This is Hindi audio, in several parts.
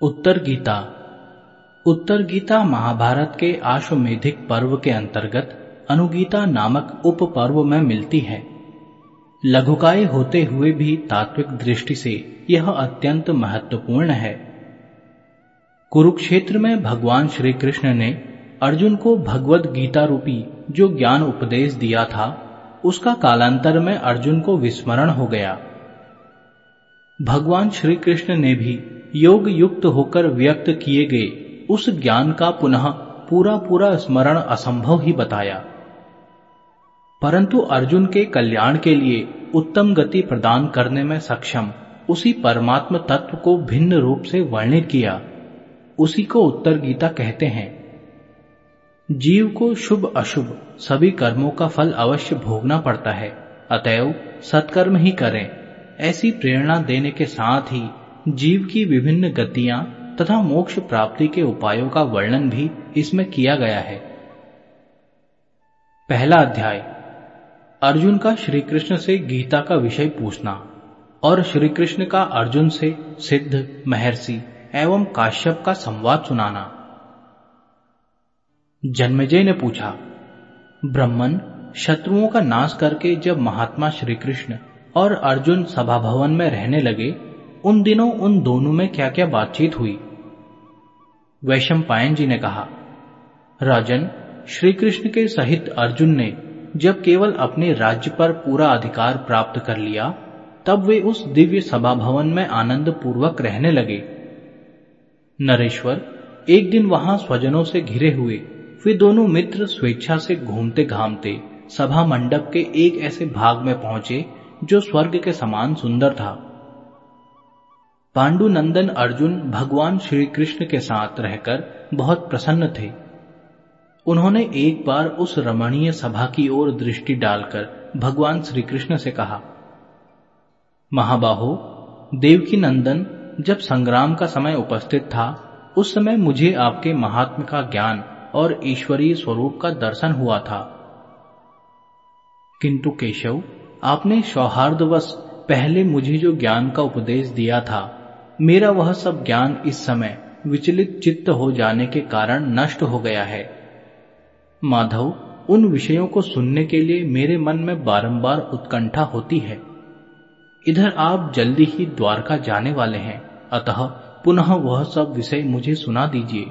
उत्तर गीता। उत्तर गीता महाभारत के आश्वमेधिक पर्व के अंतर्गत अनुगीता नामक उप पर्व में मिलती है। लघुकाय होते हुए भी तात्विक दृष्टि से यह अत्यंत महत्वपूर्ण है। कुरुक्षेत्र में भगवान श्री कृष्ण ने अर्जुन को भगवत गीता रूपी जो ज्ञान उपदेश दिया था, उसका कालांतर में अर्जुन को विस्मरण हो गया। भगवान श्री कृष्ण ने भी योग युक्त होकर व्यक्त किए गए उस ज्ञान का पुनः पूरा पूरा स्मरण असंभव ही बताया। परंतु अर्जुन के कल्याण के लिए उत्तम गति प्रदान करने में सक्षम उसी परमात्म तत्व को भिन्न रूप से वर्णित किया। उसी को उत्तर गीता कहते हैं, जीव को शुभ, अशुभ सभी कर्मों का फल अवश्य भोगना पड़ता है। अतएव सत्कर्म ही करें। ऐसी प्रेरणा देने के साथ ही जीव की विभिन्न गतियाँ तथा मोक्ष प्राप्ति के उपायों का वर्णन भी इसमें किया गया है। पहला अध्याय, अर्जुन का श्री कृष्ण से गीता का विषय पूछना और श्री कृष्ण का अर्जुन से सिद्ध, महर्षि एवं काश्यप का संवाद सुनाना। जन्मजय ने पूछा, ब्रह्मन, शत्रुओं का नाश करके जब महात्मा श्री कृष्ण और अर्जुन सभा भवन में रहने लगे उन दिनों उन दोनों में क्या क्या बातचीत हुई? वैशम पायन जी ने कहा, राजन श्री कृष्ण के सहित अर्जुन ने जब केवल अपने राज्य पर पूरा अधिकार प्राप्त कर लिया, तब वे उस दिव्य सभा भवन में आनंद पूर्वक रहने लगे। नरेश्वर, एक दिन वहाँ स्वजनों से घिरे हुए, वे दोनों मित्र स्वेच्छा से घूमते घामते सभा मंडप के एक ऐसे भाग में पहुँचे, जो स्वर्ग के समान सुंदर था। पांडुनंदन अर्जुन भगवान श्री कृष्ण के साथ रहकर बहुत प्रसन्न थे। उन्होंने एक बार उस रमणीय सभा की ओर दृष्टि डालकर भगवान श्री कृष्ण से कहा, महाबाहो देवकी नंदन जब संग्राम का समय उपस्थित था, उस समय मुझे आपके महात्म का ज्ञान और ईश्वरीय स्वरूप का दर्शन हुआ था। किंतु केशव, आपने सौहार्दवश पहले मुझे जो ज्ञान का उपदेश दिया था मेरा वह सब ज्ञान इस समय विचलित चित्त हो जाने के कारण नष्ट हो गया है। माधव, उन विषयों को सुनने के लिए मेरे मन में बारंबार उत्कंठा होती है। इधर आप जल्दी ही द्वारका जाने वाले हैं। अतः पुनः वह सब विषय मुझे सुना दीजिए।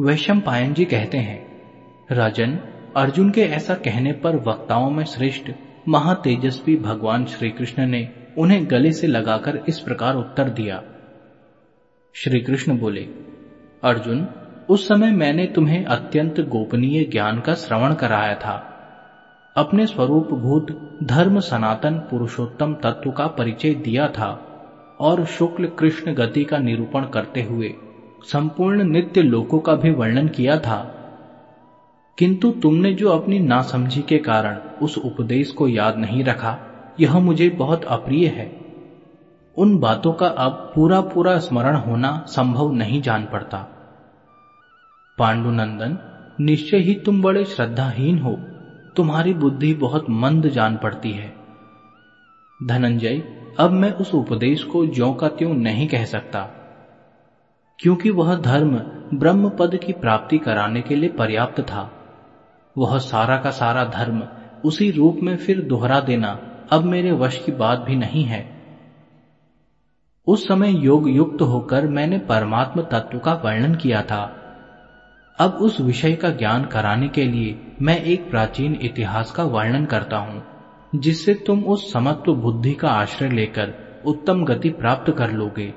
वैशम पायन जी कहते हैं, राजन, अर्जुन के ऐसा कहने पर वक्ताओं में श्रेष्ठ, महातेजस्वी भगवान श्री कृष्ण ने उन्हें गले से लगाकर इस प्रकार उत्तर दिया। श्री कृष्ण बोले, अर्जुन, उस समय मैंने तुम्हें अत्यंत गोपनीय ज्ञान का श्रवण कराया था। अपने स्वरूप भूत धर्म सनातन पुरुषोत्तम तत्व का परिचय दिया था और शुक्ल कृष्ण गति का निरूपण करते हुए संपूर्ण नित्य लोकों का भी वर्णन किया था। किंतु तुमने जो अपनी नासमझी के कारण उस उपदेश को याद नहीं रखा यह मुझे बहुत अप्रिय है। उन बातों का अब पूरा पूरा स्मरण होना संभव नहीं जान पड़ता। पांडुनंदन, निश्चय ही तुम बड़े श्रद्धाहीन हो। तुम्हारी बुद्धि बहुत मंद जान पड़ती है। धनंजय, अब मैं उस उपदेश को ज्यो का त्यों नहीं कह सकता। क्योंकि वह धर्म ब्रह्म पद की प्राप्ति कराने के लिए पर्याप्त था। वह सारा का सारा धर्म उसी रूप में फिर दोहरा देना अब मेरे वश की बात भी नहीं है। उस समय योग युक्त होकर मैंने परमात्म तत्व का वर्णन किया था। अब उस विषय का ज्ञान कराने के लिए मैं एक प्राचीन इतिहास का वर्णन करता हूँ, जिससे तुम उस समत्व बुद्धि का आश्रय लेकर उत्तम गति प्राप्त कर लोगे।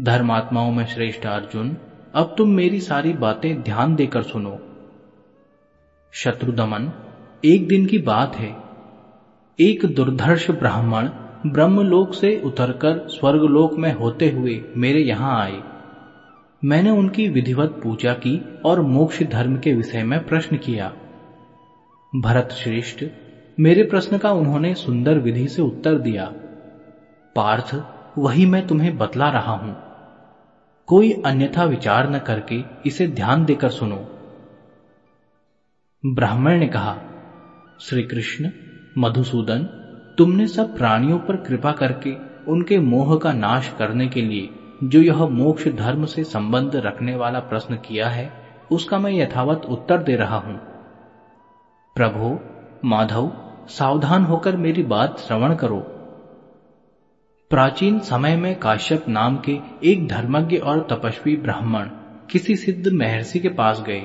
धर्मात्माओं में श्रेष्ठ अर्जुन, अब तुम मेरी सारी बातें ध्यान देकर सुनो। शत्रुदमन एक दिन की बात है। एक दुर्धर्ष ब्राह्मण ब्रह्मलोक से उतरकर स्वर्गलोक में होते हुए मेरे यहाँ आए। मैंने उनकी विधिवत पूजा की और मोक्ष धर्म के विषय में प्रश्न किया। भरत श्रेष्ठ, मेरे प्रश्न का उन्होंने सुंदर विधि से उत्तर दिया। पार्थ, वही मैं तुम्हें बतला रहा हूँ। कोई अन्यथा विचार न करके इसे ध्यान देकर सुनो। ब्राह्मण ने कहा श्री कृष्ण मधुसूदन, तुमने सब प्राणियों पर कृपा करके उनके मोह का नाश करने के लिए जो यह मोक्ष धर्म से संबंध रखने वाला प्रश्न किया है, उसका मैं यथावत उत्तर दे रहा हूँ। प्रभो, माधव, सावधान होकर मेरी बात श्रवण करो। प्राचीन समय में काश्यप नाम के एक धर्मज्ञ और तपस्वी ब्राह्मण किसी सिद्ध महर्षि के पास गए।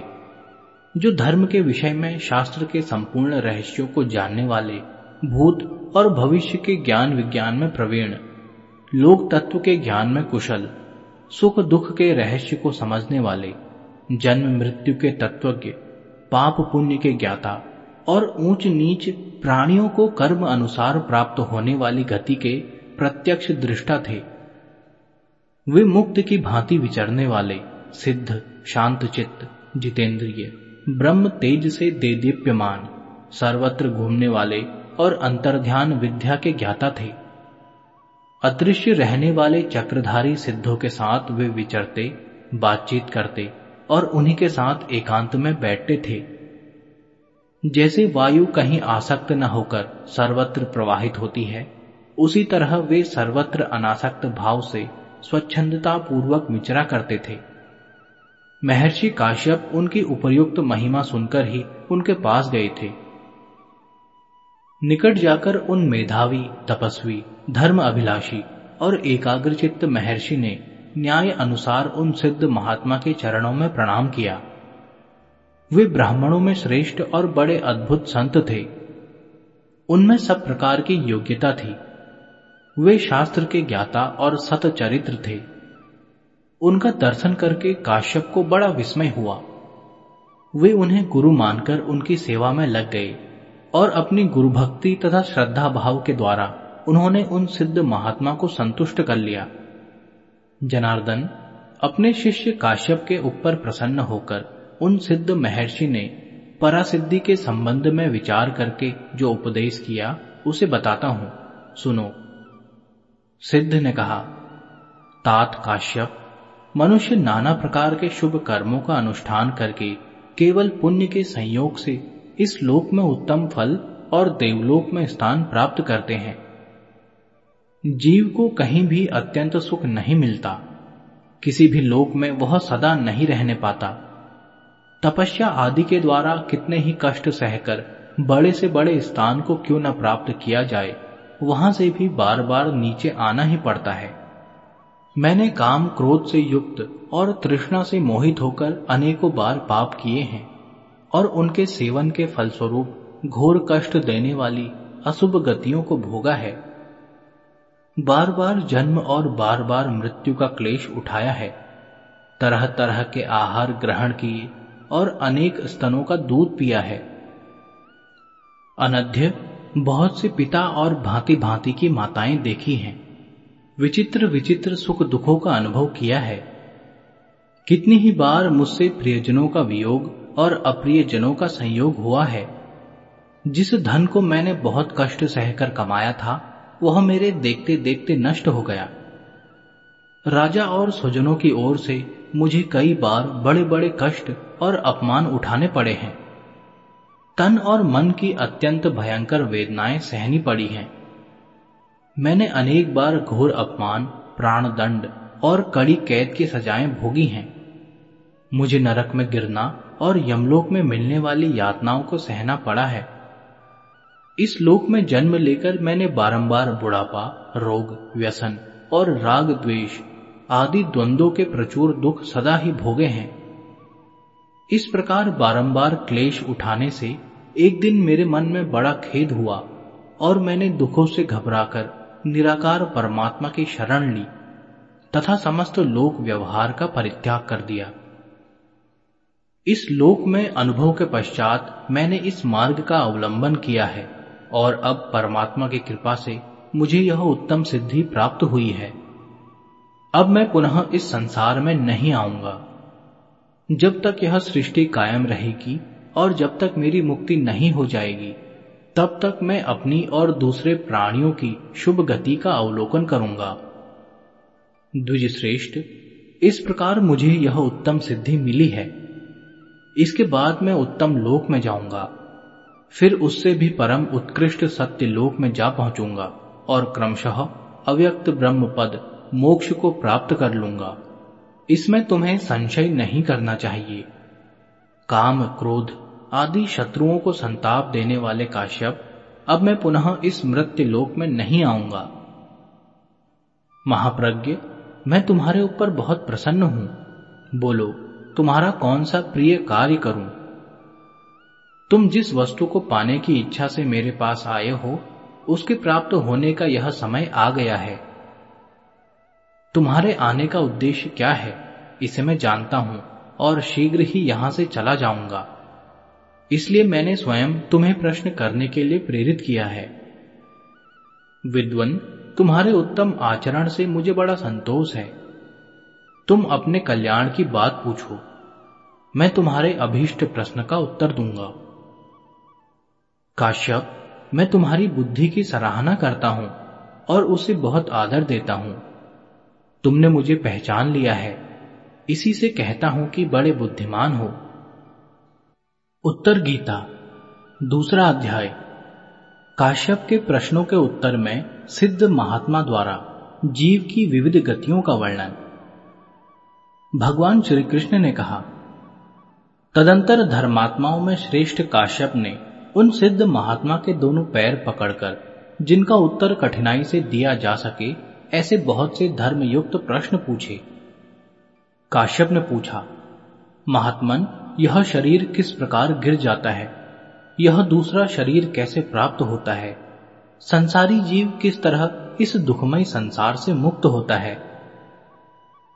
जो धर्म के विषय में शास्त्र के संपूर्ण रहस्यों को जानने वाले, भूत और भविष्य के ज्ञान विज्ञान में प्रवीण, लोक तत्व के ज्ञान में कुशल, सुख दुख के रहस्य को समझने वाले, जन्म मृत्यु के तत्वज्ञ, पाप पुण्य के ज्ञाता और ऊंच नीच प्राणियों को कर्म अनुसार प्राप्त होने वाली गति के प्रत्यक्ष दृष्टा थे। वे मुक्त की भांति विचरने वाले सिद्ध, शांत चित्त, जितेंद्रिय ब्रह्म तेज से दे दीप्यमान सर्वत्र घूमने वाले और अंतर्ध्यान विद्या के ज्ञाता थे। अदृश्य रहने वाले चक्रधारी सिद्धों के साथ वे विचरते, बातचीत करते और उन्हीं के साथ एकांत में बैठते थे। जैसे वायु कहीं आसक्त न होकर सर्वत्र प्रवाहित होती है, उसी तरह वे सर्वत्र अनासक्त भाव से स्वच्छंदता पूर्वक विचरा करते थे। महर्षि काश्यप उनकी उपर्युक्त महिमा सुनकर ही उनके पास गए थे। निकट जाकर उन मेधावी, तपस्वी, धर्म अभिलाषी और एकाग्रचित्त महर्षि ने न्याय अनुसार उन सिद्ध महात्मा के चरणों में प्रणाम किया। वे ब्राह्मणों में श्रेष्ठ और बड़े अद्भुत संत थे। उनमें सब प्रकार की योग्यता थी। वे शास्त्र के ज्ञाता और सतचरित्र थे। उनका दर्शन करके काश्यप को बड़ा विस्मय हुआ। वे उन्हें गुरु मानकर उनकी सेवा में लग गए और अपनी गुरु भक्ति तथा श्रद्धा भाव के द्वारा उन्होंने उन सिद्ध महात्मा को संतुष्ट कर लिया। जनार्दन, अपने शिष्य काश्यप के ऊपर प्रसन्न होकर उन सिद्ध महर्षि ने परासिद्धि के संबंध में विचार करके जो उपदेश किया, उसे बताता हूँ। सुनो। सिद्ध ने कहा, तात काश्यप मनुष्य नाना प्रकार के शुभ कर्मों का अनुष्ठान करके केवल पुण्य के संयोग से इस लोक में उत्तम फल और देवलोक में स्थान प्राप्त करते हैं। जीव को कहीं भी अत्यंत सुख नहीं मिलता। किसी भी लोक में वह सदा नहीं रहने पाता। तपस्या आदि के द्वारा कितने ही कष्ट सहकर बड़े से बड़े स्थान को क्यों न प्राप्त किया जाए, वहाँ से भी बार बार नीचे आना ही पड़ता है। मैंने काम क्रोध से युक्त और तृष्णा से मोहित होकर अनेकों बार पाप किए हैं और उनके सेवन के फलस्वरूप घोर कष्ट देने वाली अशुभ गतियों को भोगा है। बार बार जन्म और बार बार मृत्यु का क्लेश उठाया है। तरह तरह के आहार ग्रहण किए और अनेक स्तनों का दूध पिया है। अनध्य बहुत से पिता और भांति भांति की माताएँ देखी हैं। विचित्र विचित्र सुख दुखों का अनुभव किया है। कितनी ही बार मुझसे प्रियजनों का वियोग और अप्रियजनों का संयोग हुआ है। जिस धन को मैंने बहुत कष्ट सहकर कमाया था, वह मेरे देखते देखते नष्ट हो गया। राजा और स्वजनों की ओर से मुझे कई बार बड़े बड़े कष्ट और अपमान उठाने पड़े हैं। तन और मन की अत्यंत भयंकर वेदनाएँ सहनी पड़ी हैं। मैंने अनेक बार घोर अपमान प्राण दंड और कड़ी कैद की सजाएँ भोगी हैं। मुझे नरक में गिरना और यमलोक में मिलने वाली यातनाओं को सहना पड़ा है। इस लोक में जन्म लेकर मैंने बारंबार बुढ़ापा, रोग, व्यसन और राग द्वेष आदि द्वंद्वों के प्रचुर दुख सदा ही भोगे हैं। इस प्रकार बारंबार क्लेश उठाने से एक दिन मेरे मन में बड़ा खेद हुआ और मैंने दुखों से घबराकर निराकार परमात्मा की शरण ली, तथा समस्त लोक व्यवहार का परित्याग कर दिया। इस लोक में अनुभव के पश्चात मैंने इस मार्ग का अवलंबन किया है, और अब परमात्मा की कृपा से मुझे यह उत्तम सिद्धि प्राप्त हुई है। अब मैं पुनः इस संसार में नहीं आऊँगा। जब तक यह सृष्टि कायम रहेगी, और जब तक मेरी मुक्ति नहीं हो जाएगी तब तक मैं अपनी और दूसरे प्राणियों की शुभ गति का अवलोकन करूँगा। द्विज श्रेष्ठ इस प्रकार मुझे यह उत्तम सिद्धि मिली है। इसके बाद मैं उत्तम लोक में जाऊँगा। फिर उससे भी परम उत्कृष्ट सत्य लोक में जा पहुंचूँगा और क्रमशः अव्यक्त ब्रह्म पद मोक्ष को प्राप्त कर लूँगा। इसमें तुम्हें संशय नहीं करना चाहिए। काम, क्रोध आदि शत्रुओं को संताप देने वाले काश्यप, अब मैं पुनः इस मृत्यु लोक में नहीं आऊँगा। महाप्रज्ञ, मैं तुम्हारे ऊपर बहुत प्रसन्न हूँ। बोलो, तुम्हारा कौन सा प्रिय कार्य करूँ? तुम जिस वस्तु को पाने की इच्छा से मेरे पास आए हो, उसके प्राप्त होने का यह समय आ गया है। तुम्हारे आने का उद्देश्य क्या है, इसे मैं जानता हूँ और शीघ्र ही यहाँ से चला जाऊँगा। इसलिए मैंने स्वयं तुम्हें प्रश्न करने के लिए प्रेरित किया है। विद्वन, तुम्हारे उत्तम आचरण से मुझे बड़ा संतोष है। तुम अपने कल्याण की बात पूछो। मैं तुम्हारे अभीष्ट प्रश्न का उत्तर दूँगा। काश्यप, मैं तुम्हारी बुद्धि की सराहना करता हूँ और उसे बहुत आदर देता हूँ। तुमने मुझे पहचान लिया है। इसी से कहता हूँ कि बड़े बुद्धिमान हो। उत्तर गीता, दूसरा अध्याय। काश्यप के प्रश्नों के उत्तर में सिद्ध महात्मा द्वारा जीव की विविध गतियों का वर्णन। भगवान श्री कृष्ण ने कहा, तदंतर धर्मात्माओं में श्रेष्ठ काश्यप ने उन सिद्ध महात्मा के दोनों पैर पकड़कर, जिनका उत्तर कठिनाई से दिया जा सके, ऐसे बहुत से धर्मयुक्त प्रश्न पूछे। काश्यप ने पूछा, महात्मन यह शरीर किस प्रकार गिर जाता है? यह दूसरा शरीर कैसे प्राप्त होता है? संसारी जीव किस तरह इस दुखमय संसार से मुक्त होता है?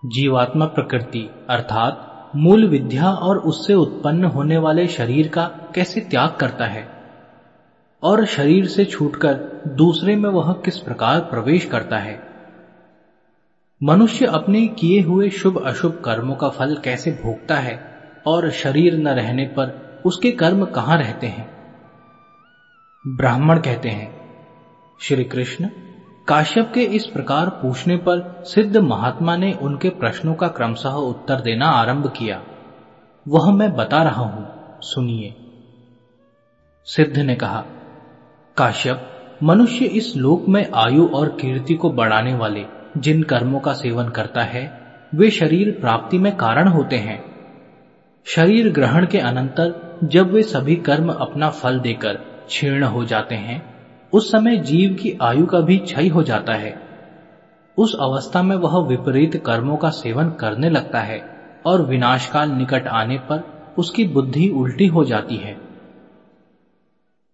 जीवात्मा प्रकृति, अर्थात मूल विद्या और उससे उत्पन्न होने वाले शरीर का कैसे त्याग करता है? और शरीर से छूटकर दूसरे में वह किस प्रकार प्रवेश करता है? मनुष्य अपने किए हुए शुभ अशुभ कर्मों का फल कैसे भोगता है? और शरीर न रहने पर उसके कर्म कहाँ रहते हैं? ब्राह्मण कहते हैं, श्री कृष्ण, काश्यप के इस प्रकार पूछने पर सिद्ध महात्मा ने उनके प्रश्नों का क्रमशः उत्तर देना आरंभ किया। वह मैं बता रहा हूँ, सुनिए। सिद्ध ने कहा, काश्यप, मनुष्य इस लोक में आयु और कीर्ति को बढ़ाने वाले जिन कर्मों का सेवन करता है, वे शरीर प्राप्ति में कारण होते हैं। शरीर ग्रहण के अनंतर जब वे सभी कर्म अपना फल देकर क्षीर्ण हो जाते हैं, उस समय जीव की आयु का भी क्षय हो जाता है। उस अवस्था में वह विपरीत कर्मों का सेवन करने लगता है और विनाशकाल निकट आने पर उसकी बुद्धि उल्टी हो जाती है।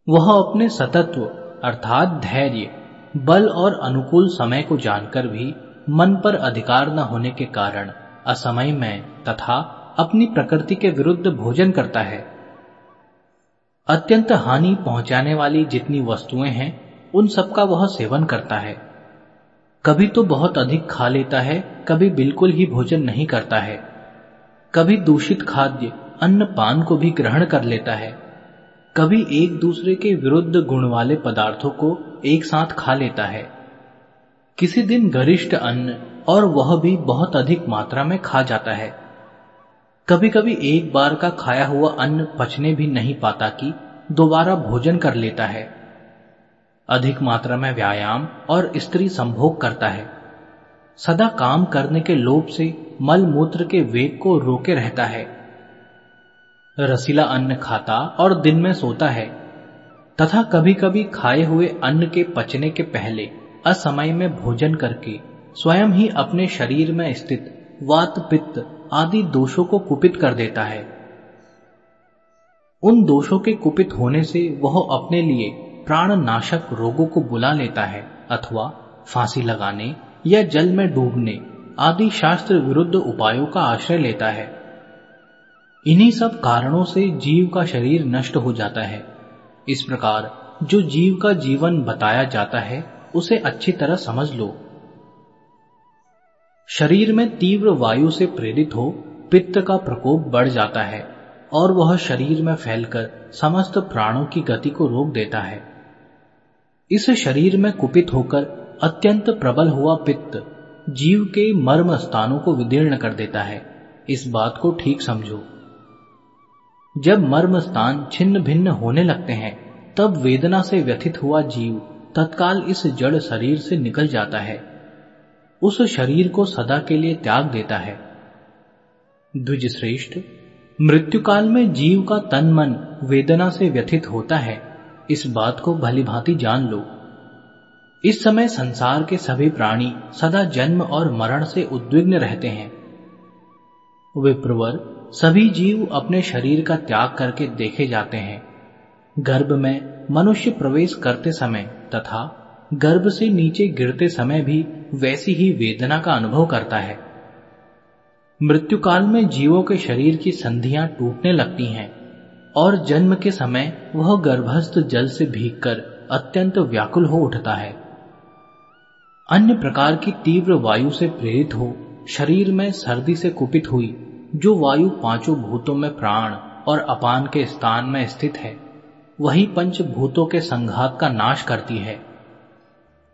वह अपने सतत्व अर्थात धैर्य, बल और अनुकूल समय को जानकर भी मन पर अधिकार न होने के कारण असमय में तथा अपनी प्रकृति के विरुद्ध भोजन करता है। अत्यंत हानि पहुँचाने वाली जितनी वस्तुएँ हैं, उन सबका वह सेवन करता है। कभी तो बहुत अधिक खा लेता है, कभी बिल्कुल ही भोजन नहीं करता है। कभी दूषित खाद्य, अन्न पान को भी ग्रहण कर लेता है। कभी एक दूसरे के विरुद्ध गुण वाले पदार्थों को एक साथ खा लेता है। किसी दिन गरिष्ठ अन्न और वह भी बहुत अधिक मात्रा में खा जाता है। कभी कभी एक बार का खाया हुआ अन्न पचने भी नहीं पाता कि दोबारा भोजन कर लेता है। अधिक मात्रा में व्यायाम और स्त्री संभोग करता है। सदा काम करने के लोभ से मल मूत्र के वेग को रोके रहता है। रसीला अन्न खाता और दिन में सोता है। तथा कभी कभी खाए हुए अन्न के पचने के पहले असमय में भोजन करके स्वयं ही अपने शरीर में स्थित वात पित्त आदि दोषों को कुपित कर देता है। उन दोषों के कुपित होने से वह अपने लिए प्राण नाशक रोगों को बुला लेता है, अथवा फांसी लगाने या जल में डूबने आदि शास्त्र विरुद्ध उपायों का आश्रय लेता है। इन्हीं सब कारणों से जीव का शरीर नष्ट हो जाता है। इस प्रकार जो जीव का जीवन बताया जाता है, उसे अच्छी तरह समझ लो। शरीर में तीव्र वायु से प्रेरित हो, पित्त का प्रकोप बढ़ जाता है और वह शरीर में फैलकर समस्त प्राणों की गति को रोक देता है। इस शरीर में कुपित होकर अत्यंत प्रबल हुआ पित्त जीव के मर्म स्थानों को विदीर्ण कर देता है। इस बात को ठीक समझो। जब मर्म स्थान छिन्न भिन्न होने लगते हैं, तब वेदना से व्यथित हुआ जीव तत्काल इस जड़ शरीर से निकल जाता है। उस शरीर को सदा के लिए त्याग देता है। द्विजश्रेष्ठ मृत्यु काल में जीव का तन मन वेदना से व्यथित होता है। इस बात को भली भांति जान लो। इस समय संसार के सभी प्राणी सदा जन्म और मरण से उद्विग्न रहते हैं। विप्रवर, सभी जीव अपने शरीर का त्याग करके देखे जाते हैं। गर्भ में मनुष्य प्रवेश करते समय तथा गर्भ से नीचे गिरते समय भी वैसी ही वेदना का अनुभव करता है। मृत्यु काल में जीवों के शरीर की संधियाँ टूटने लगती हैं और जन्म के समय वह गर्भस्थ जल से भीगकर अत्यंत व्याकुल हो उठता है। अन्य प्रकार की तीव्र वायु से प्रेरित हो, शरीर में सर्दी से कुपित हुई, जो वायु पाँचों भूतों में प्राण और अपान के स्थान में स्थित है, वही पंच भूतों के संघात का नाश करती है।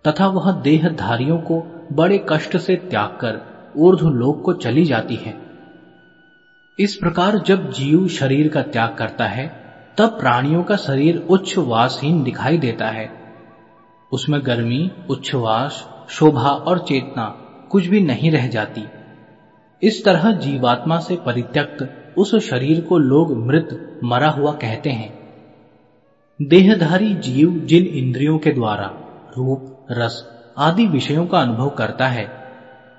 तथा वह देहधारियों को बड़े कष्ट से त्याग कर ऊर्ध्व लोक को चली जाती है। इस प्रकार जब जीव शरीर का त्याग करता है, तब प्राणियों का शरीर उच्छ्वासहीन दिखाई देता है। उसमें गर्मी, उच्छ्वास, शोभा और चेतना कुछ भी नहीं रह जाती। इस तरह जीवात्मा से परित्यक्त उस शरीर को लोग मृत, मरा हुआ कहते हैं। देहधारी जीव जिन इंद्रियों के द्वारा, रूप रस आदि विषयों का अनुभव करता है।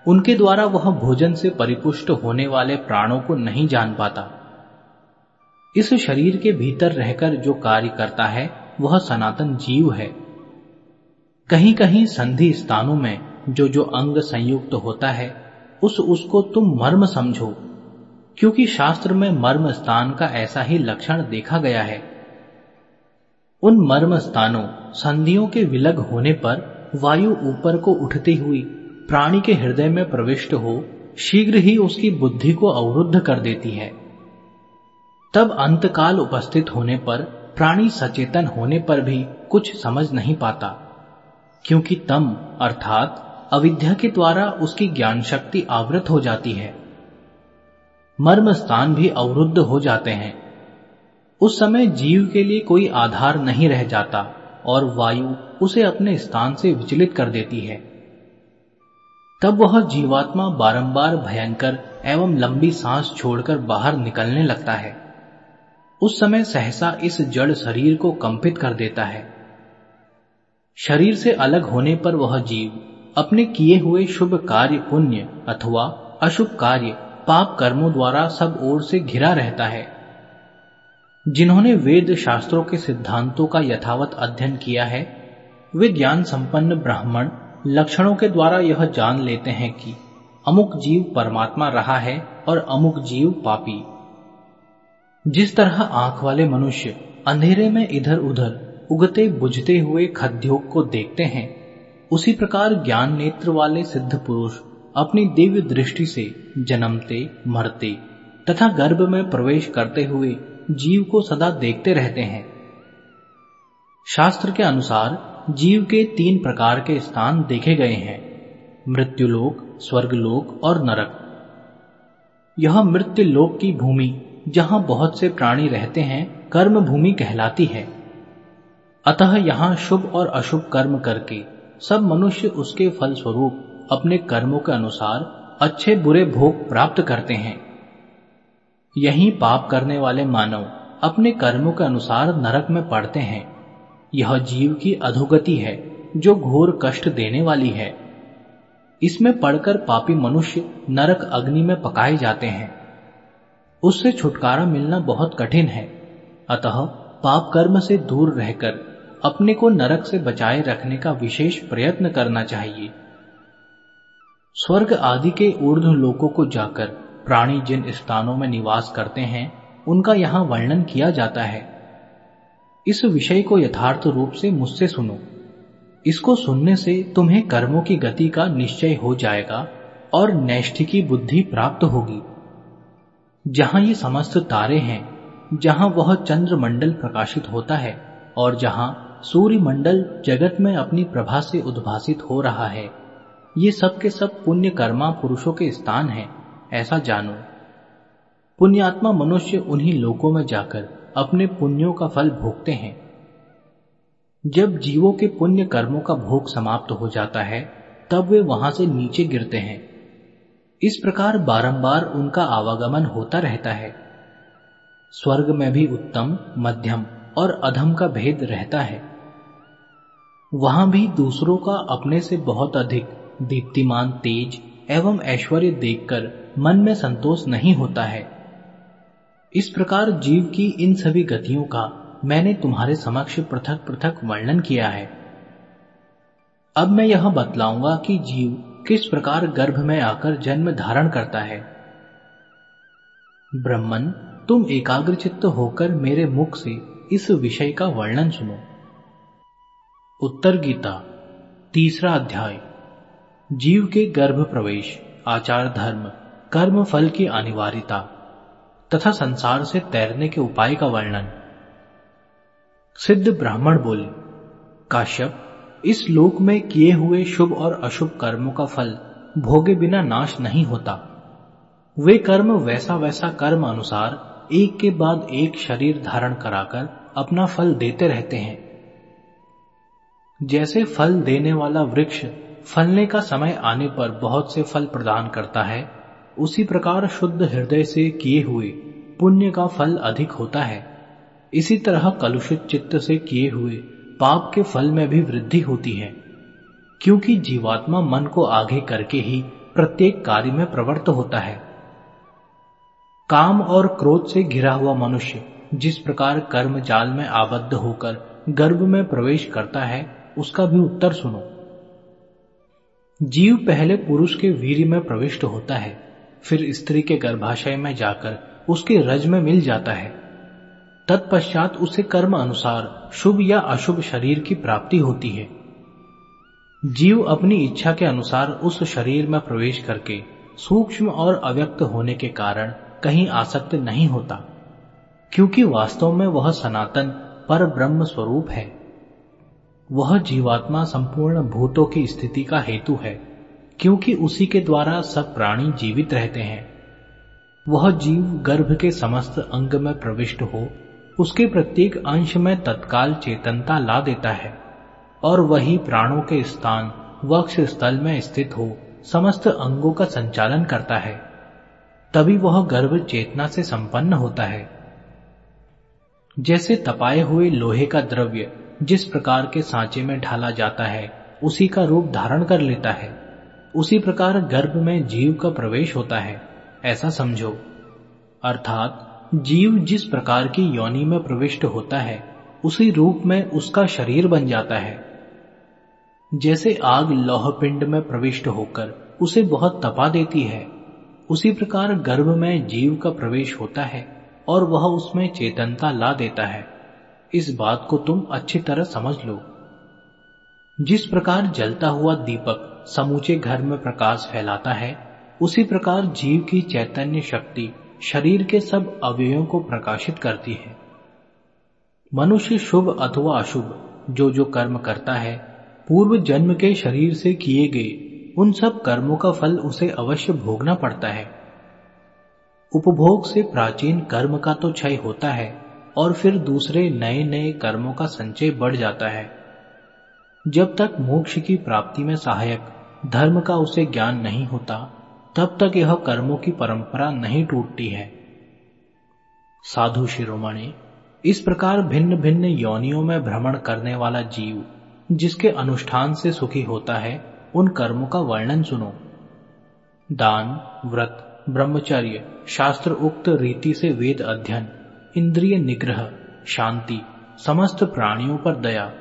उनके द्वारा वह भोजन से परिपुष्ट होने वाले प्राणों को नहीं जान पाता। इस शरीर के भीतर रहकर जो कार्य करता है, वह सनातन जीव है। कहीं कहीं संधि स्थानों में जो जो अंग संयुक्त होता है, उस उसको तुम मर्म समझो, क्योंकि शास्त्र में मर्म स्थान का ऐसा ही लक्षण देखा गया है। उन मर्म स्थानों, संधियों के विलग होने पर वायु ऊपर को उठती हुई प्राणी के हृदय में प्रविष्ट हो, शीघ्र ही उसकी बुद्धि को अवरुद्ध कर देती है। तब अंतकाल उपस्थित होने पर, प्राणी सचेतन होने पर भी कुछ समझ नहीं पाता, क्योंकि तम, अर्थात, अविद्या के द्वारा उसकी ज्ञान शक्ति आवृत हो जाती है। मर्म स्थान भी अवरुद्ध हो जाते हैं। उस समय जीव के लिए कोई आधार नहीं रह जाता। और वायु उसे अपने स्थान से विचलित कर देती है। तब वह जीवात्मा बारंबार भयंकर एवं लंबी सांस छोड़कर बाहर निकलने लगता है। उस समय सहसा इस जड़ शरीर को कंपित कर देता है। शरीर से अलग होने पर वह जीव अपने किए हुए शुभ कार्य पुण्य अथवा अशुभ कार्य पाप कर्मों द्वारा सब ओर से घिरा रहता है। जिन्होंने वेद शास्त्रों के सिद्धांतों का यथावत अध्ययन किया है, वे ज्ञान संपन्न ब्राह्मण लक्षणों के द्वारा यह जान लेते हैं कि अमुक जीव परमात्मा रहा है और अमुक जीव पापी। जिस तरह आँख वाले मनुष्य अंधेरे में इधर उधर उगते बुझते हुए खद्योग को देखते हैं, उसी प्रकार ज्ञान नेत्र वाले सिद्ध पुरुष अपनी दिव्य दृष्टि से जन्मते, मरते तथा गर्भ में प्रवेश करते हुए जीव को सदा देखते रहते हैं। शास्त्र के अनुसार जीव के तीन प्रकार के स्थान देखे गए हैं, मृत्युलोक, स्वर्गलोक और नरक। यह मृत्यु लोक की भूमि जहाँ बहुत से प्राणी रहते हैं कर्म भूमि कहलाती है। अतः यहाँ शुभ और अशुभ कर्म करके सब मनुष्य उसके फल स्वरूप अपने कर्मों के अनुसार अच्छे बुरे भोग प्राप्त करते हैं। यही पाप करने वाले मानव अपने कर्मों के अनुसार नरक में पड़ते हैं। यह जीव की अधोगति है, जो घोर कष्ट देने वाली है। इसमें पड़कर पापी मनुष्य नरक अग्नि में पकाए जाते हैं। उससे छुटकारा मिलना बहुत कठिन है। अतः पाप कर्म से दूर रहकर अपने को नरक से बचाए रखने का विशेष प्रयत्न करना चाहिए। स्वर्ग आदि के ऊर्ध्व लोकों को जाकर प्राणी जिन स्थानों में निवास करते हैं, उनका यहाँ वर्णन किया जाता है। इस विषय को यथार्थ रूप से मुझसे सुनो। इसको सुनने से तुम्हें कर्मों की गति का निश्चय हो जाएगा और नैष्ठिकी बुद्धि प्राप्त होगी। जहाँ ये समस्त तारे हैं, जहाँ वह चंद्रमंडल प्रकाशित होता है और जहाँ सूर्य मंडल जगत में अपनी प्रभा से उद्भासित हो रहा है, ये सब के सब पुण्य कर्मा पुरुषों के स्थान हैं। ऐसा जानो। पुण्यात्मा मनुष्य उन्हीं लोकों में जाकर अपने पुण्यों का फल भोगते हैं। जब जीवों के पुण्य कर्मों का भोग समाप्त हो जाता है, तब वे वहाँ से नीचे गिरते हैं। इस प्रकार बारंबार उनका आवागमन होता रहता है। स्वर्ग में भी उत्तम, मध्यम और अधम का भेद रहता है। वहाँ भी दूसरों का अपने से बहुत अधिक दीप्तिमान तेज एवं ऐश्वर्य देखकर मन में संतोष नहीं होता है। इस प्रकार जीव की इन सभी गतियों का मैंने तुम्हारे समक्ष पृथक पृथक वर्णन किया है। अब मैं यह बतलाऊँगा कि जीव किस प्रकार गर्भ में आकर जन्म धारण करता है। ब्रह्मन, तुम एकाग्रचित्त होकर मेरे मुख से इस विषय का वर्णन सुनो। उत्तर गीता, तीसरा अध्याय। जीव के गर्भ प्रवेश आचार धर्म। कर्म फल की अनिवार्यता तथा संसार से तैरने के उपाय का वर्णन। सिद्ध ब्राह्मण बोले, काश्यप, इस लोक में किए हुए शुभ और अशुभ कर्मों का फल भोगे बिना नाश नहीं होता। वे कर्म वैसा वैसा कर्म अनुसार एक के बाद एक शरीर धारण कराकर अपना फल देते रहते हैं। जैसे फल देने वाला वृक्ष फलने का समय आने पर बहुत से फल प्रदान करता है उसी प्रकार शुद्ध हृदय से किए हुए पुण्य का फल अधिक होता है। इसी तरह कलुषित चित्त से किए हुए पाप के फल में भी वृद्धि होती है, क्योंकि जीवात्मा मन को आगे करके ही प्रत्येक कार्य में प्रवृत्त होता है। काम और क्रोध से घिरा हुआ मनुष्य जिस प्रकार कर्म जाल में आबद्ध होकर गर्भ में प्रवेश करता है, उसका भी उत्तर सुनो। जीव पहले पुरुष के वीर में प्रविष्ट होता है फिर स्त्री के गर्भाशय में जाकर उसके रज में मिल जाता है। तत्पश्चात उसे कर्म अनुसार शुभ या अशुभ शरीर की प्राप्ति होती है। जीव अपनी इच्छा के अनुसार उस शरीर में प्रवेश करके सूक्ष्म और अव्यक्त होने के कारण कहीं आसक्त नहीं होता, क्योंकि वास्तव में वह सनातन पर ब्रह्म स्वरूप है। वह जीवात्मा संपूर्ण भूतों की स्थिति का हेतु है। क्योंकि उसी के द्वारा सब प्राणी जीवित रहते हैं। वह जीव गर्भ के समस्त अंग में प्रविष्ट हो, उसके प्रत्येक अंश में तत्काल चेतनता ला देता है और वही प्राणों के स्थान वक्ष स्थल में स्थित हो, समस्त अंगों का संचालन करता है। तभी वह गर्भ चेतना से संपन्न होता है। जैसे तपाए हुए लोहे का द्रव्य जिस प्रकार के सांचे में ढाला जाता है, उसी का रूप धारण कर लेता है। उसी प्रकार गर्भ में जीव का प्रवेश होता है, ऐसा समझो। अर्थात, जीव जिस प्रकार की योनि में प्रविष्ट होता है, उसी रूप में उसका शरीर बन जाता है। जैसे आग लौह पिंड में प्रविष्ट होकर उसे बहुत तपा देती है, उसी प्रकार गर्भ में जीव का प्रवेश होता है और वह उसमें चेतनता ला देता है। इस बात को तुम अच्छी तरह समझ लो। जिस प्रकार जलता हुआ दीपक समूचे घर में प्रकाश फैलाता है, उसी प्रकार जीव की चैतन्य शक्ति शरीर के सब अवयवों को प्रकाशित करती है। मनुष्य शुभ अथवा अशुभ, जो जो कर्म करता है, पूर्व जन्म के शरीर से किए गए उन सब कर्मों का फल उसे अवश्य भोगना पड़ता है। उपभोग से प्राचीन कर्म का तो क्षय होता है, और फिर दूसरे नए नए कर्मों का संचय बढ़ जाता है। जब तक मोक्ष की प्राप्ति में सहायक धर्म का उसे ज्ञान नहीं होता, तब तक यह कर्मों की परंपरा नहीं टूटती है। साधु शिरोमणि, इस प्रकार भिन्न भिन्न योनियों में भ्रमण करने वाला जीव, जिसके अनुष्ठान से सुखी होता है, उन कर्मों का वर्णन सुनो। दान, व्रत, ब्रह्मचर्य, शास्त्र उक्त रीति से वेद अध्ययन, इंद्रिय निग्रह, शांति, समस्त प्राणियों पर दया,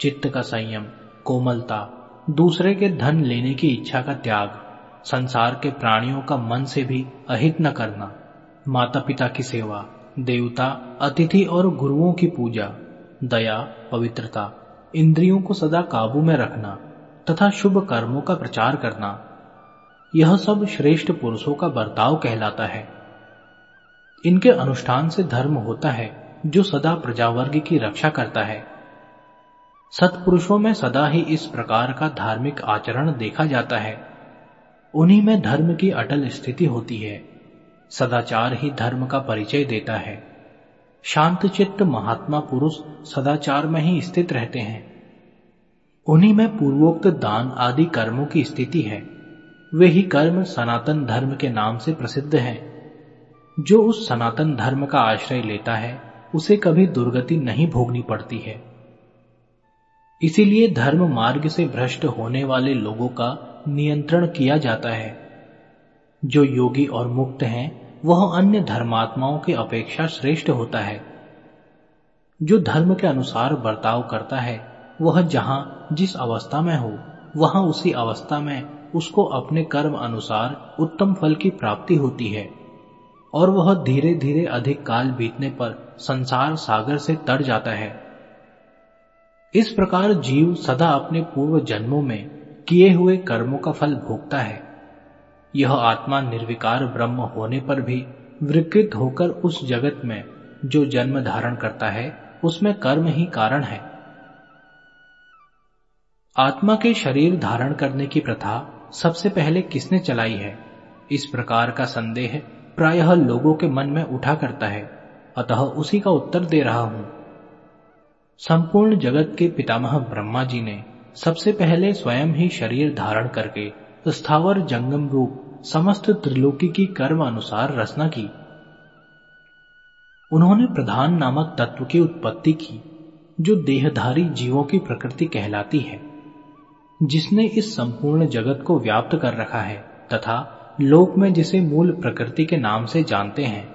चित्त का संयम, कोमलता दूसरे के धन लेने की इच्छा का त्याग, संसार के प्राणियों का मन से भी अहित न करना माता पिता की सेवा, देवता, अतिथि और गुरुओं की पूजा, दया, पवित्रता, इंद्रियों को सदा काबू में रखना तथा शुभ कर्मों का प्रचार करना, यह सब श्रेष्ठ पुरुषों का बर्ताव कहलाता है। इनके अनुष्ठान से धर्म होता है, जो सदा प्रजावर्ग की रक्षा करता है। सत्पुरुषों में सदा ही इस प्रकार का धार्मिक आचरण देखा जाता है। उन्हीं में धर्म की अटल स्थिति होती है। सदाचार ही धर्म का परिचय देता है। शांत चित्त महात्मा पुरुष सदाचार में ही स्थित रहते हैं। उन्हीं में पूर्वोक्त दान आदि कर्मों की स्थिति है। वे ही कर्म सनातन धर्म के नाम से प्रसिद्ध हैं। जो उस सनातन धर्म का आश्रय लेता है, उसे कभी दुर्गति नहीं भोगनी पड़ती है। इसीलिए धर्म मार्ग से भ्रष्ट होने वाले लोगों का नियंत्रण किया जाता है। जो योगी और मुक्त हैं, वह अन्य धर्मात्माओं की अपेक्षा श्रेष्ठ होता है। जो धर्म के अनुसार बर्ताव करता है, वह जहाँ जिस अवस्था में हो, वहाँ उसी अवस्था में उसको अपने कर्म अनुसार उत्तम फल की प्राप्ति होती है, और वह धीरे धीरे अधिक काल बीतने पर संसार सागर से तर जाता है। इस प्रकार जीव सदा अपने पूर्व जन्मों में किए हुए कर्मों का फल भोगता है। यह आत्मा निर्विकार ब्रह्म होने पर भी विकृत होकर उस जगत में जो जन्म धारण करता है, उसमें कर्म ही कारण है। आत्मा के शरीर धारण करने की प्रथा सबसे पहले किसने चलाई है? इस प्रकार का संदेह प्रायः लोगों के मन में उठा करता है। अतः उसी का उत्तर दे रहा हूँ। संपूर्ण जगत के पितामह ब्रह्मा जी ने सबसे पहले स्वयं ही शरीर धारण करके स्थावर जंगम रूप समस्त त्रिलोकी की कर्म अनुसार रचना की। उन्होंने प्रधान नामक तत्व की उत्पत्ति की, जो देहधारी जीवों की प्रकृति कहलाती है, जिसने इस संपूर्ण जगत को व्याप्त कर रखा है, तथा लोक में जिसे मूल प्रकृति के नाम से जानते हैं।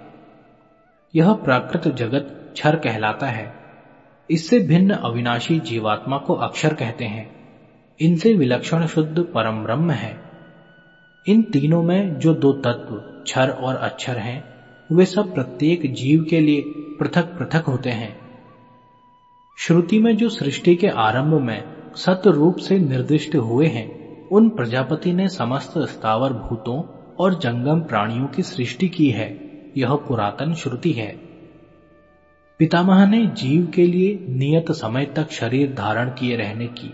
यह प्राकृत जगत क्षर कहलाता है। इससे भिन्न अविनाशी जीवात्मा को अक्षर कहते हैं। इनसे विलक्षण शुद्ध परम ब्रह्म है। इन तीनों में जो दो तत्व क्षर और अक्षर हैं, वे सब प्रत्येक जीव के लिए पृथक पृथक होते हैं। श्रुति में जो सृष्टि के आरंभ में सत्य रूप से निर्दिष्ट हुए हैं, उन प्रजापति ने समस्त स्थावर भूतों और जंगम प्राणियों की सृष्टि की है। यह पुरातन श्रुति है। पितामह ने जीव के लिए नियत समय तक शरीर धारण किए रहने की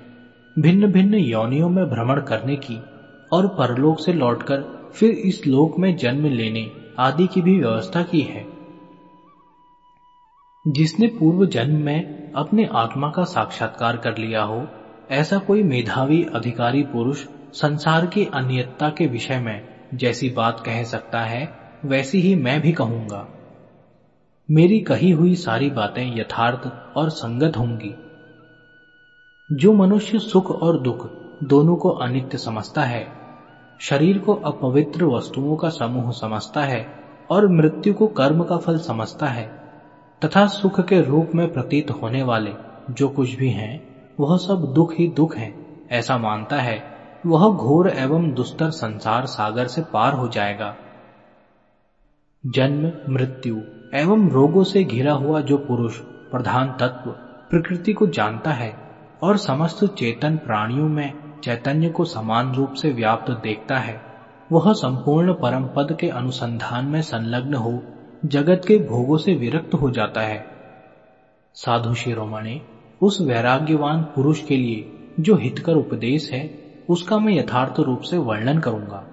भिन्न भिन्न योनियों में भ्रमण करने की और परलोक से लौटकर फिर इस लोक में जन्म लेने आदि की भी व्यवस्था की है। जिसने पूर्व जन्म में अपने आत्मा का साक्षात्कार कर लिया हो, ऐसा कोई मेधावी, अधिकारी पुरुष संसार की अनियतता के विषय में जैसी बात कह सकता है, वैसी ही मैं भी कहूँगा। मेरी कही हुई सारी बातें यथार्थ और संगत होंगी। जो मनुष्य सुख और दुख दोनों को अनित्य समझता है, शरीर को अपवित्र वस्तुओं का समूह समझता है और मृत्यु को कर्म का फल समझता है, तथा सुख के रूप में प्रतीत होने वाले जो कुछ भी हैं, वह सब दुख ही दुख है, ऐसा मानता है। वह घोर एवं दुस्तर संसार सागर से पार हो जाएगा। जन्म, मृत्यु एवं रोगों से घिरा हुआ जो पुरुष, प्रधान तत्व, प्रकृति को जानता है और समस्त चेतन प्राणियों में चैतन्य को समान रूप से व्याप्त देखता है, वह संपूर्ण परम पद के अनुसंधान में संलग्न हो, जगत के भोगों से विरक्त हो जाता है। साधु शिरोमणि, उस वैराग्यवान पुरुष के लिए जो हितकर उपदेश है, उसका मैं यथार्थ रूप से वर्णन करूँगा।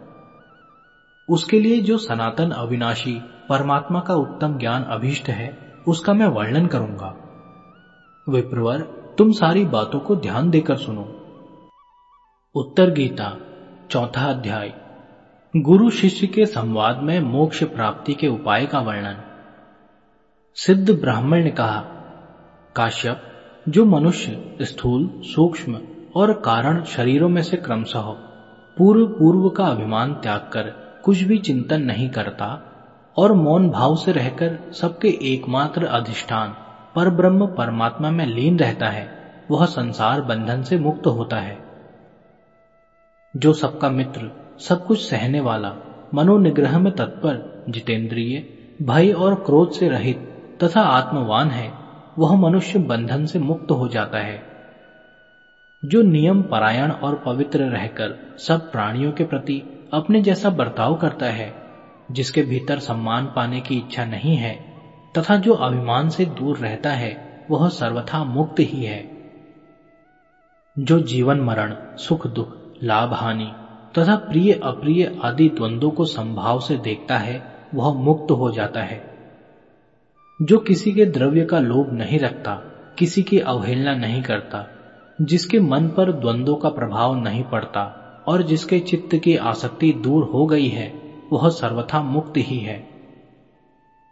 उसके लिए जो सनातन अविनाशी परमात्मा का उत्तम ज्ञान अभिष्ट है, उसका मैं वर्णन करूँगा। विप्रवर, तुम सारी बातों को ध्यान देकर सुनो। उत्तर गीता, चौथा अध्याय। गुरु शिष्य के संवाद में मोक्ष प्राप्ति के उपाय का वर्णन। सिद्ध ब्राह्मण ने कहा, काश्यप, जो मनुष्य स्थूल, सूक्ष्म और कारण शरीरों में से क्रमशः पूर्व पूर्व का अभिमान त्याग कर कुछ भी चिंतन नहीं करता और मौन भाव से रहकर सबके एकमात्र अधिष्ठान पर ब्रह्म परमात्मा में लीन रहता है, वह संसार बंधन से मुक्त होता है। जो सबका मित्र, सब कुछ सहने वाला, मनोनिग्रह में तत्पर, जितेंद्रिय, भय और क्रोध से रहित तथा आत्मवान है, वह मनुष्य बंधन से मुक्त हो जाता है। जो नियम परायण और पवित्र रहकर सब प्राणियों के प्रति अपने जैसा बर्ताव करता है जिसके भीतर सम्मान पाने की इच्छा नहीं है, तथा जो अभिमान से दूर रहता है, वह सर्वथा मुक्त ही है। जो जीवन मरण, सुख दुख, लाभ हानि, तथा प्रिय अप्रिय आदि द्वंद्वों को संभाव से देखता है, वह मुक्त हो जाता है। जो किसी के द्रव्य का लोभ नहीं रखता, किसी की अवहेलना नहीं करता, जिसके मन पर द्वंद्वों का प्रभाव नहीं पड़ता, और जिसके चित्त की आसक्ति दूर हो गई है वह सर्वथा मुक्त ही है।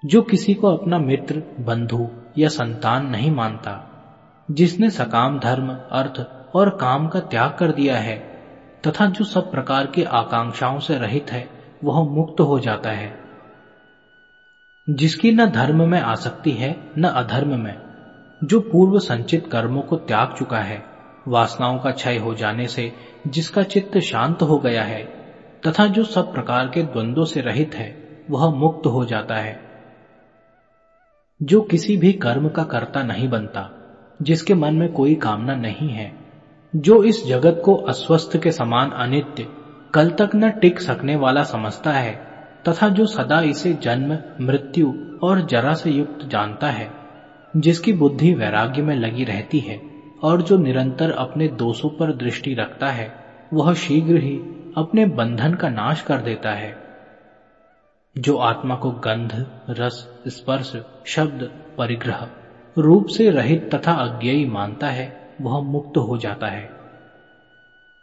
जो किसी को अपना मित्र, बंधु या संतान नहीं मानता, जिसने सकाम धर्म, अर्थ और काम का त्याग कर दिया है, तथा जो सब प्रकार की आकांक्षाओं से रहित है, वह मुक्त हो जाता है। जिसकी न धर्म में आसक्ति है, न अधर्म में, जो पूर्व संचित कर्मों को त्याग चुका है, वासनाओं का क्षय हो जाने से जिसका चित्त शांत हो गया है तथा जो सब प्रकार के द्वंद्वों से रहित है, वह मुक्त हो जाता है। जो किसी भी कर्म का कर्ता नहीं बनता, जिसके मन में कोई कामना नहीं है, जो इस जगत को अस्वस्थ के समान अनित्य, कल तक न टिक सकने वाला समझता है, तथा जो सदा इसे जन्म, मृत्यु और जरा से युक्त जानता है, जिसकी बुद्धि वैराग्य में लगी रहती है, और जो निरंतर अपने दोषों पर दृष्टि रखता है, वह शीघ्र ही अपने बंधन का नाश कर देता है। जो आत्मा को गंध, रस, स्पर्श, शब्द, परिग्रह, रूप से रहित तथा अज्ञेय मानता है, वह मुक्त हो जाता है।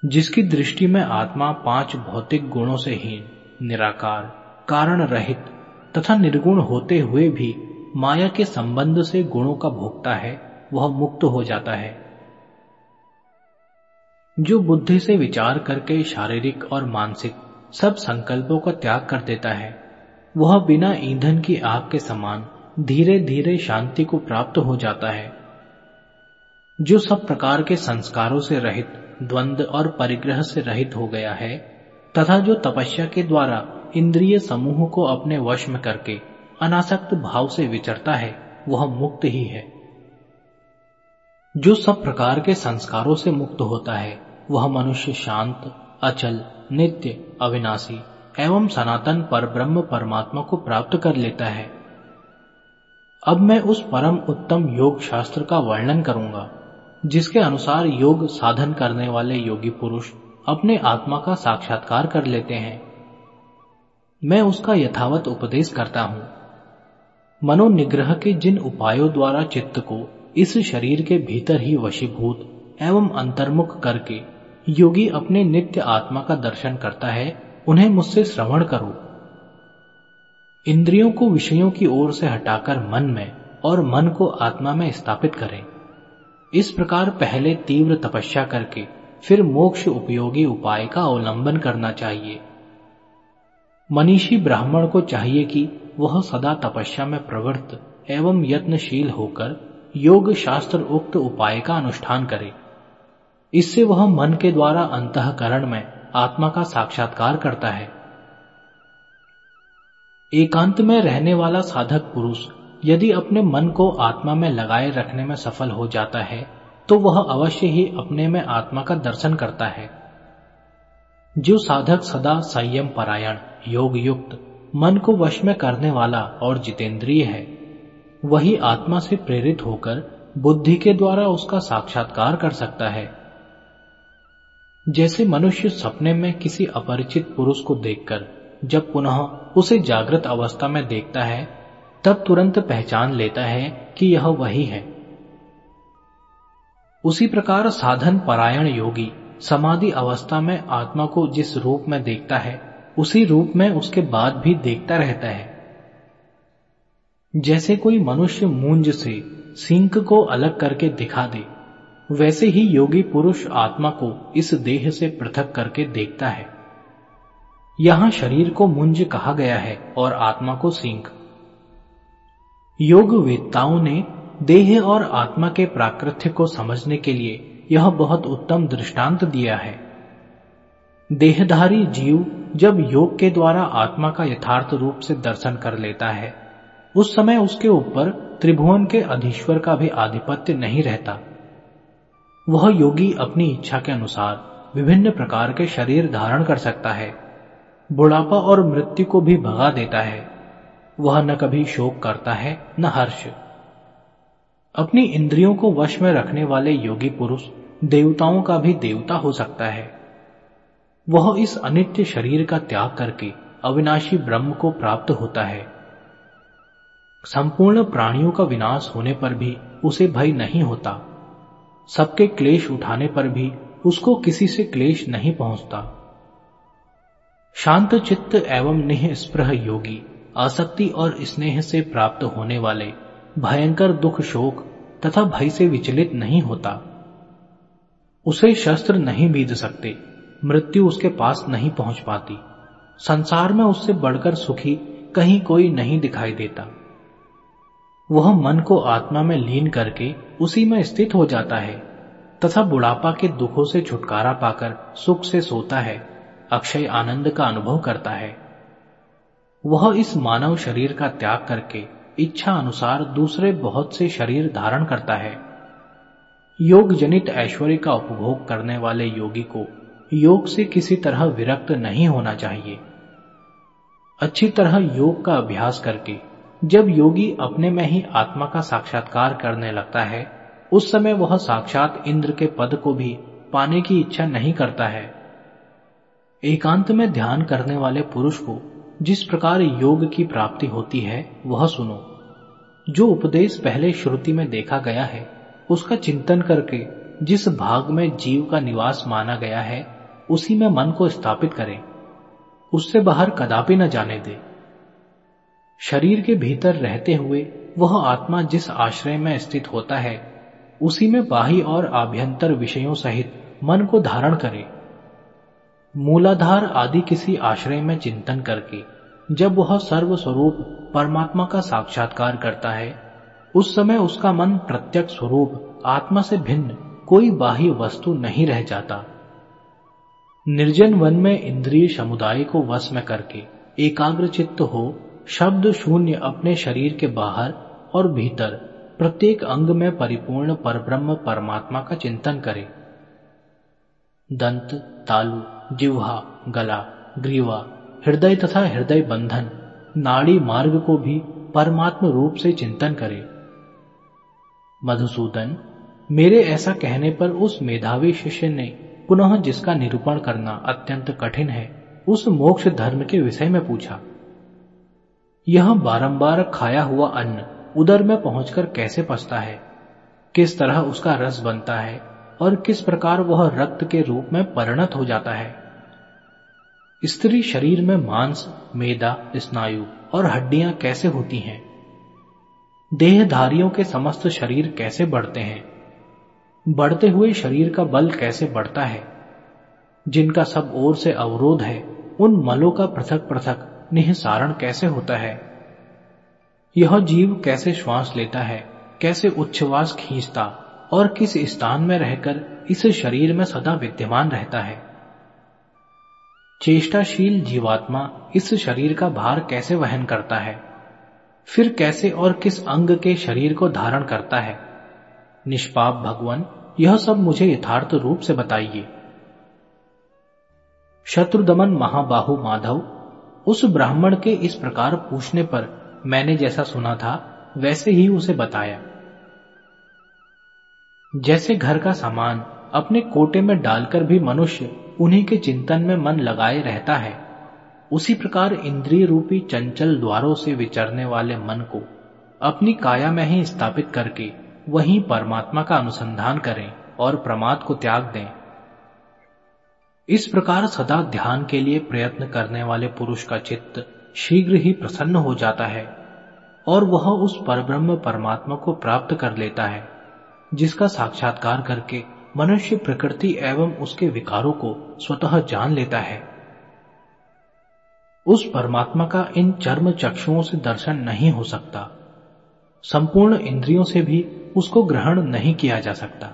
जिसकी दृष्टि में आत्मा पाँच भौतिक गुणों से हीन, निराकार, कारण रहित तथा निर्गुण होते हुए भी माया के संबंध से गुणों का भोगता है, वह मुक्त हो जाता है। जो बुद्धि से विचार करके शारीरिक और मानसिक सब संकल्पों का त्याग कर देता है, वह बिना ईंधन की आग के समान धीरे धीरे शांति को प्राप्त हो जाता है। जो सब प्रकार के संस्कारों से रहित द्वंद्व और परिग्रह से रहित हो गया है, तथा जो तपस्या के द्वारा इंद्रिय समूह को अपने वश में करके अनासक्त भाव से विचरता है, वह मुक्त ही है। जो सब प्रकार के संस्कारों से मुक्त होता है वह मनुष्य शांत, अचल, नित्य, अविनाशी एवं सनातन पर ब्रह्म परमात्मा को प्राप्त कर लेता है। अब मैं उस परम उत्तम योग शास्त्र का वर्णन करूँगा, जिसके अनुसार योग साधन करने वाले योगी पुरुष अपने आत्मा का साक्षात्कार कर लेते हैं। मैं उसका यथावत उपदेश करता हूँ। मनोनिग्रह के जिन उपायों द्वारा चित्त को इस शरीर के भीतर ही वशीभूत एवं अंतर्मुख करके योगी अपने नित्य आत्मा का दर्शन करता है, उन्हें मुझसे श्रवण करो। इंद्रियों को विषयों की ओर से हटाकर मन में और मन को आत्मा में स्थापित करें। इस प्रकार पहले तीव्र तपस्या करके फिर मोक्ष उपयोगी उपाय का अवलंबन करना चाहिए। मनीषी ब्राह्मण को चाहिए कि वह सदा तपस्या में प्रवृत्त एवं यत्नशील होकर योग शास्त्र उक्त उपाय का अनुष्ठान करे। इससे वह मन के द्वारा अंतकरण में आत्मा का साक्षात्कार करता है। एकांत में रहने वाला साधक पुरुष, यदि अपने मन को आत्मा में लगाए रखने में सफल हो जाता है तो वह अवश्य ही अपने में आत्मा का दर्शन करता है। जो साधक सदा संयम परायण योग युक्त मन को वश में करने वाला और जितेंद्रिय है, वही आत्मा से प्रेरित होकर बुद्धि के द्वारा उसका साक्षात्कार कर सकता है। जैसे मनुष्य सपने में किसी अपरिचित पुरुष को देखकर जब पुनः उसे जागृत अवस्था में देखता है, तब तुरंत पहचान लेता है कि यह वही है। उसी प्रकार साधन परायण योगी समाधि अवस्था में आत्मा को जिस रूप में देखता है, उसी रूप में उसके बाद भी देखता रहता है। जैसे कोई मनुष्य मूंज से सिंक को अलग करके दिखा दे वैसे ही योगी पुरुष आत्मा को इस देह से पृथक करके देखता है। यहाँ शरीर को मुंज कहा गया है और आत्मा को सिंह योग वेदताओं ने देह और आत्मा के प्राकृत्य को समझने के लिए यह बहुत उत्तम दृष्टांत दिया है। देहधारी जीव जब योग के द्वारा आत्मा का यथार्थ रूप से दर्शन कर लेता है, उस समय उसके ऊपर त्रिभुवन के अधीश्वर का भी आधिपत्य नहीं रहता। वह योगी अपनी इच्छा के अनुसार विभिन्न प्रकार के शरीर धारण कर सकता है। बुढ़ापा और मृत्यु को भी भगा देता है। वह न कभी शोक करता है, न हर्ष। अपनी इंद्रियों को वश में रखने वाले योगी पुरुष देवताओं का भी देवता हो सकता है। वह इस अनित्य शरीर का त्याग करके अविनाशी ब्रह्म को प्राप्त होता है। संपूर्ण प्राणियों का विनाश होने पर भी उसे भय नहीं होता। सबके क्लेश उठाने पर भी उसको किसी से क्लेश नहीं पहुँचता। शांत चित्त एवं निःस्पृह योगी, आसक्ति और स्नेह से प्राप्त होने वाले भयंकर दुख शोक तथा भय से विचलित नहीं होता। उसे शस्त्र नहीं बीत सकते, मृत्यु उसके पास नहीं पहुँच पाती। संसार में उससे बढ़कर सुखी कहीं कोई नहीं दिखाई देता। वह मन को आत्मा में लीन करके उसी में स्थित हो जाता है, तथा बुढ़ापा के दुखों से छुटकारा पाकर सुख से सोता है, अक्षय आनंद का अनुभव करता है। वह इस मानव शरीर का त्याग करके इच्छा अनुसार दूसरे बहुत से शरीर धारण करता है। योग जनित ऐश्वर्य का उपभोग करने वाले योगी को योग से किसी तरह विरक्त नहीं होना चाहिए। अच्छी तरह योग का अभ्यास करके जब योगी अपने में ही आत्मा का साक्षात्कार करने लगता है, उस समय वह साक्षात इंद्र के पद को भी पाने की इच्छा नहीं करता है। एकांत में ध्यान करने वाले पुरुष को जिस प्रकार योग की प्राप्ति होती है, वह सुनो। जो उपदेश पहले श्रुति में देखा गया है, उसका चिंतन करके जिस भाग में जीव का निवास माना गया है, उसी में मन को स्थापित करें। उससे बाहर कदापि न जाने दे। शरीर के भीतर रहते हुए वह आत्मा जिस आश्रय में स्थित होता है, उसी में बाह्य और आभ्यंतर विषयों सहित मन को धारण करे। मूलाधार आदि किसी आश्रय में चिंतन करके जब वह सर्वस्वरूप परमात्मा का साक्षात्कार करता है, उस समय उसका मन प्रत्यक्ष स्वरूप आत्मा से भिन्न कोई बाह्य वस्तु नहीं रह जाता। निर्जन वन में इंद्रिय समुदाय को वश में करके एकाग्र चित्त हो शब्द शून्य अपने शरीर के बाहर और भीतर प्रत्येक अंग में परिपूर्ण परब्रह्म परमात्मा का चिंतन करे। दंत, तालु, जिह्वा, गला, ग्रीवा, हृदय तथा हृदय बंधन, नाड़ी मार्ग को भी परमात्म रूप से चिंतन करे। मधुसूदन, मेरे ऐसा कहने पर उस मेधावी शिष्य ने पुनः जिसका निरूपण करना अत्यंत कठिन है, उस मोक्ष धर्म के विषय में पूछा। यह बारंबार खाया हुआ अन्न उदर में पहुंचकर कैसे पचता है? किस तरह उसका रस बनता है? और किस प्रकार वह रक्त के रूप में परिणत हो जाता है? स्त्री शरीर में मांस, मेदा, स्नायु और हड्डियाँ कैसे होती हैं? देहधारियों के समस्त शरीर कैसे बढ़ते हैं? बढ़ते हुए शरीर का बल कैसे बढ़ता है? जिनका सब ओर से अवरोध है, उन मलों का पृथक पृथक निहसारण कैसे होता है? यह जीव कैसे श्वास लेता है? कैसे उच्छ्वास खींचता? और किस स्थान में रहकर इस शरीर में सदा विद्यमान रहता है? चेष्टाशील जीवात्मा इस शरीर का भार कैसे वहन करता है? फिर कैसे और किस अंग के शरीर को धारण करता है? निष्पाप भगवान, यह सब मुझे यथार्थ रूप से बताइए। शत्रुदमन महाबाहु माधव उस ब्राह्मण के इस प्रकार पूछने पर मैंने जैसा सुना था, वैसे ही उसे बताया। जैसे घर का सामान अपने कोटे में डालकर भी मनुष्य उन्हीं के चिंतन में मन लगाए रहता है, उसी प्रकार इंद्रिय रूपी चंचल द्वारों से विचरने वाले मन को अपनी काया में ही स्थापित करके वहीं परमात्मा का अनुसंधान करें और प्रमाद को त्याग दें। इस प्रकार सदा ध्यान के लिए प्रयत्न करने वाले पुरुष का चित्त शीघ्र ही प्रसन्न हो जाता है और वह उस परब्रह्म परमात्मा को प्राप्त कर लेता है, जिसका साक्षात्कार करके मनुष्य प्रकृति एवं उसके विकारों को स्वतः जान लेता है। उस परमात्मा का इन चर्म चक्षुओं से दर्शन नहीं हो सकता। संपूर्ण इंद्रियों से भी उसको ग्रहण नहीं किया जा सकता।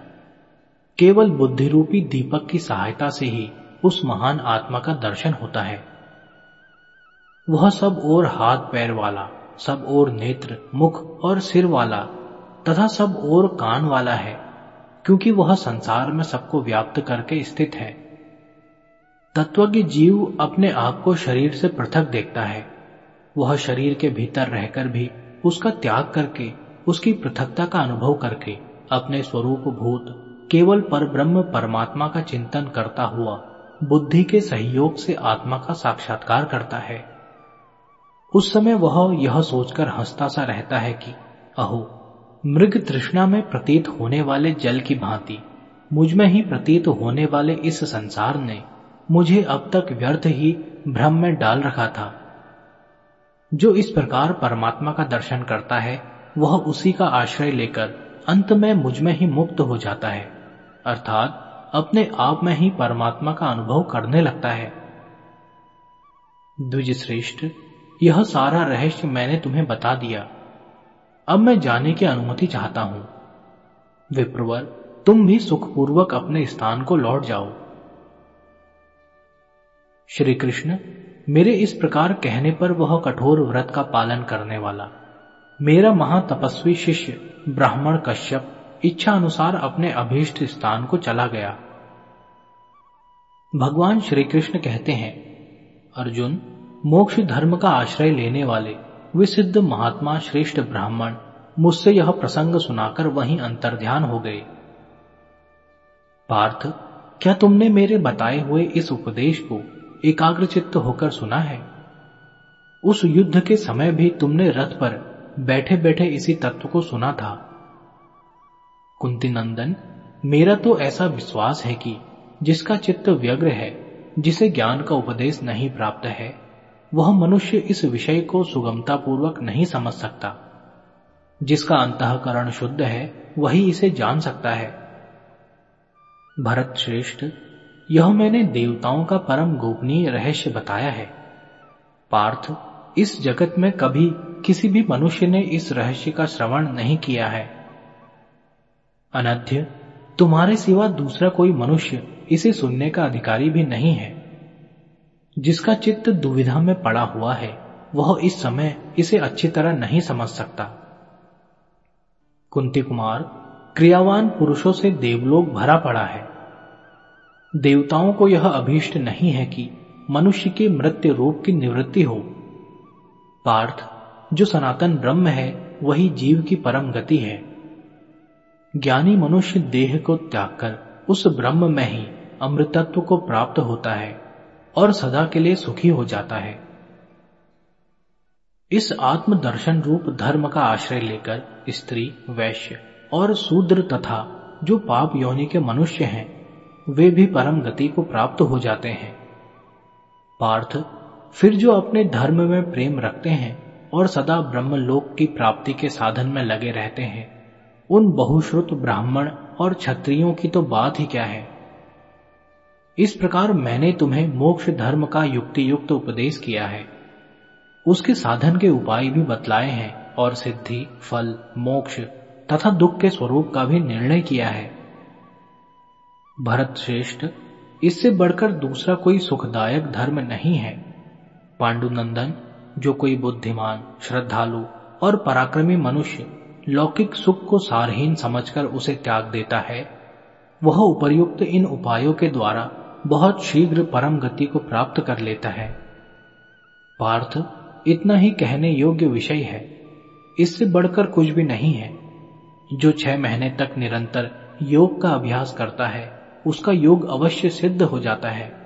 केवल बुद्धि रूपी दीपक की सहायता से ही उस महान आत्मा का दर्शन होता है। वह सब और हाथ पैर वाला, सब और नेत्र, मुख और सिर वाला, तथा सब और कान वाला है, क्योंकि वह संसार में सबको व्याप्त करके स्थित है। तत्वज्ञ जीव अपने आप को शरीर से पृथक देखता है। वह शरीर के भीतर रहकर भी उसका त्याग करके, उसकी पृथकता का अनुभव करके, अपने स्वरूप भूत, केवल पर ब्रह्म परमात्मा का चिंतन करता हुआ बुद्धि के सहयोग से आत्मा का साक्षात्कार करता है। उस समय वह यह सोचकर हंसता सा रहता है कि, अहो, मृग तृष्णा में प्रतीत होने वाले जल की भांति, मुझमें ही प्रतीत होने वाले इस संसार ने मुझे अब तक व्यर्थ ही भ्रम में डाल रखा था। जो इस प्रकार परमात्मा का दर्शन करता है, वह उसी का आश्रय लेकर अंत में मुझमें ही मुक्त हो जाता है। अर्थात अपने आप में ही परमात्मा का अनुभव करने लगता है। द्विज श्रेष्ठ यह सारा रहस्य मैंने तुम्हें बता दिया। अब मैं जाने की अनुमति चाहता हूँ। विप्रवर, तुम भी सुखपूर्वक अपने स्थान को लौट जाओ। श्री कृष्ण मेरे इस प्रकार कहने पर वह कठोर व्रत का पालन करने वाला। मेरा महातपस्वी शिष्य, ब्राह्मण कश्यप इच्छा अनुसार अपने अभीष्ट स्थान को चला गया। भगवान श्री कृष्ण कहते हैं, अर्जुन, मोक्ष धर्म का आश्रय लेने वाले विसिद्ध महात्मा श्रेष्ठ ब्राह्मण मुझसे यह प्रसंग सुनाकर वहीं अंतर्ध्यान हो गए। पार्थ, क्या तुमने मेरे बताए हुए इस उपदेश को एकाग्रचित्त होकर सुना है? उस युद्ध के समय भी तुमने रथ पर बैठे बैठे इसी तत्व को सुना था। कुंती नंदन, मेरा तो ऐसा विश्वास है कि जिसका चित्त व्यग्र है, जिसे ज्ञान का उपदेश नहीं प्राप्त है, वह मनुष्य इस विषय को सुगमता पूर्वक नहीं समझ सकता। जिसका अंतकरण शुद्ध है, वही इसे जान सकता है। भरत श्रेष्ठ यह मैंने देवताओं का परम गोपनीय रहस्य बताया है। पार्थ, इस जगत में कभी किसी भी मनुष्य ने इस रहस्य का श्रवण नहीं किया है। अनध्य, तुम्हारे सिवा दूसरा कोई मनुष्य इसे सुनने का अधिकारी भी नहीं है। जिसका चित्त दुविधा में पड़ा हुआ है, वह इस समय इसे अच्छी तरह नहीं समझ सकता। कुंती कुमार, क्रियावान पुरुषों से देवलोक भरा पड़ा है। देवताओं को यह अभीष्ट नहीं है कि मनुष्य के मृत्यु रूप की निवृत्ति हो। पार्थ, जो सनातन ब्रह्म है, वही जीव की परम गति है। ज्ञानी मनुष्य देह को त्याग कर उस ब्रह्म में ही अमृतत्व को प्राप्त होता है और सदा के लिए सुखी हो जाता है। इस आत्म दर्शन रूप धर्म का आश्रय लेकर स्त्री, वैश्य और शूद्र तथा जो पाप योनि के मनुष्य हैं, वे भी परम गति को प्राप्त हो जाते हैं। पार्थ, फिर जो अपने धर्म में प्रेम रखते हैं और सदा ब्रह्मलोक की प्राप्ति के साधन में लगे रहते हैं उन बहुश्रुत ब्राह्मण और क्षत्रियों की तो बात ही क्या है? इस प्रकार मैंने तुम्हें मोक्ष धर्म का युक्ति युक्त उपदेश किया है। उसके साधन के उपाय भी बतलाए हैं और सिद्धि, फल, मोक्ष तथा दुख के स्वरूप का भी निर्णय किया है। भरत श्रेष्ठ, इससे बढ़कर दूसरा कोई सुखदायक धर्म नहीं है। पांडुनंदन, जो कोई बुद्धिमान, श्रद्धालु और पराक्रमी मनुष्य लौकिक सुख को सारहीन समझकर उसे त्याग देता है। वह उपर्युक्त इन उपायों के द्वारा बहुत शीघ्र परम गति को प्राप्त कर लेता है। पार्थ, इतना ही कहने योग्य विषय है। इससे बढ़कर कुछ भी नहीं है। जो छह महीने तक निरंतर योग का अभ्यास करता है, उसका योग अवश्य सिद्ध हो जाता है।